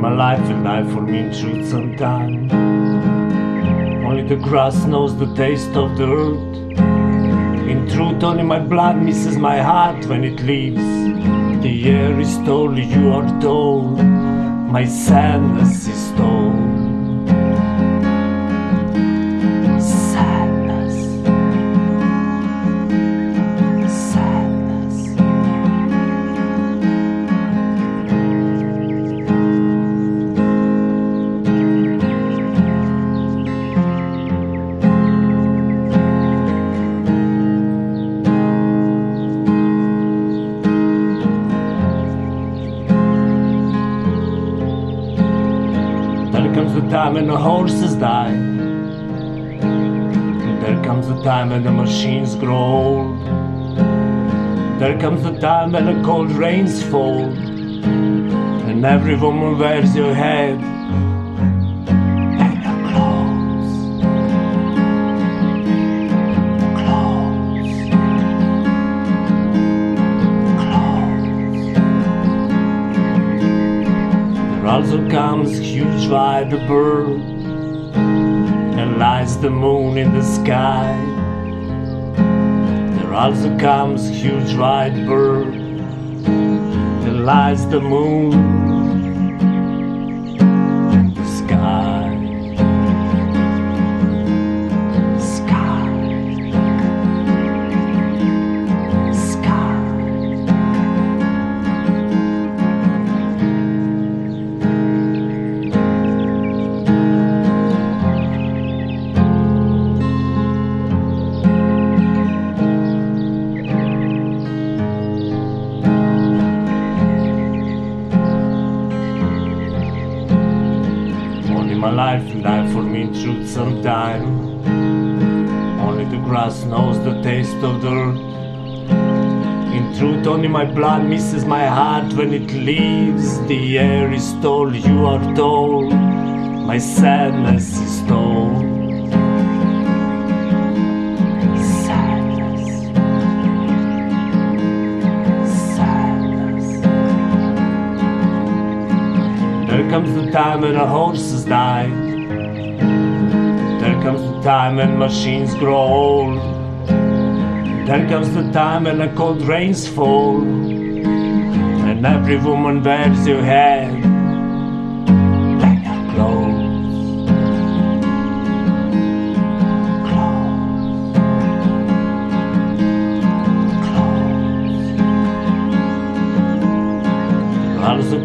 life will die for me in truth sometime. Only the grass knows the taste of the earth. In truth, only my blood misses my heart when it leaves. The air is told, you are told, my sadness is told. Time when the horses die. There comes the time when the machines grow old. There comes the time when the cold rains fall. And every woman wears your head. Also comes huge white bird and lies the moon in the sky. There also comes huge white bird and lies the moon my life will die for me in truth sometime. Only the grass knows the taste of the earth. In truth, only my blood misses my heart when it leaves. The air is told, you are told, my sadness is told. There comes the time when the horses die. There comes the time when machines grow old. There comes the time when the cold rains fall. And every woman wears your head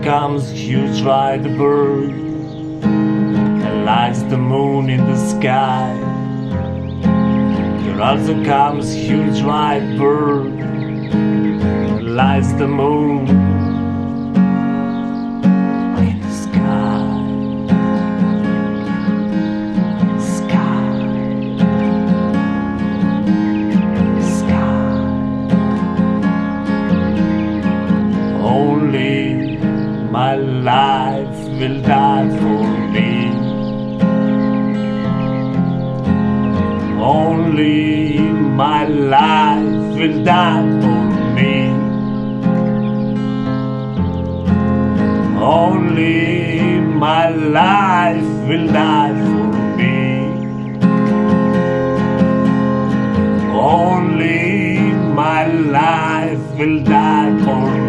Comes huge white bird and lights the moon in the sky. There also comes huge white bird and lights the moon will die for me. Only my life will die for me. Only my life will die for me. Only my life will die for me.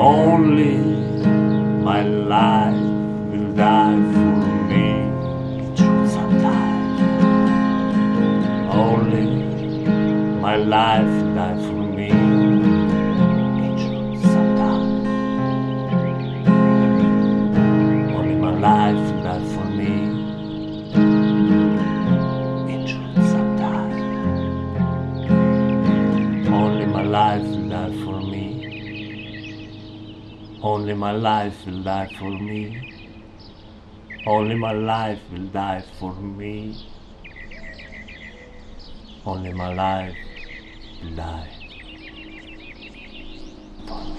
Only my life will die for me. Truth sometimes. Only my life will die for me. Truth sometimes. Only my life will die for me. Truth. Only my life will die for me. Only my life will die for me. Only my life will die for me. Only my life will die for me.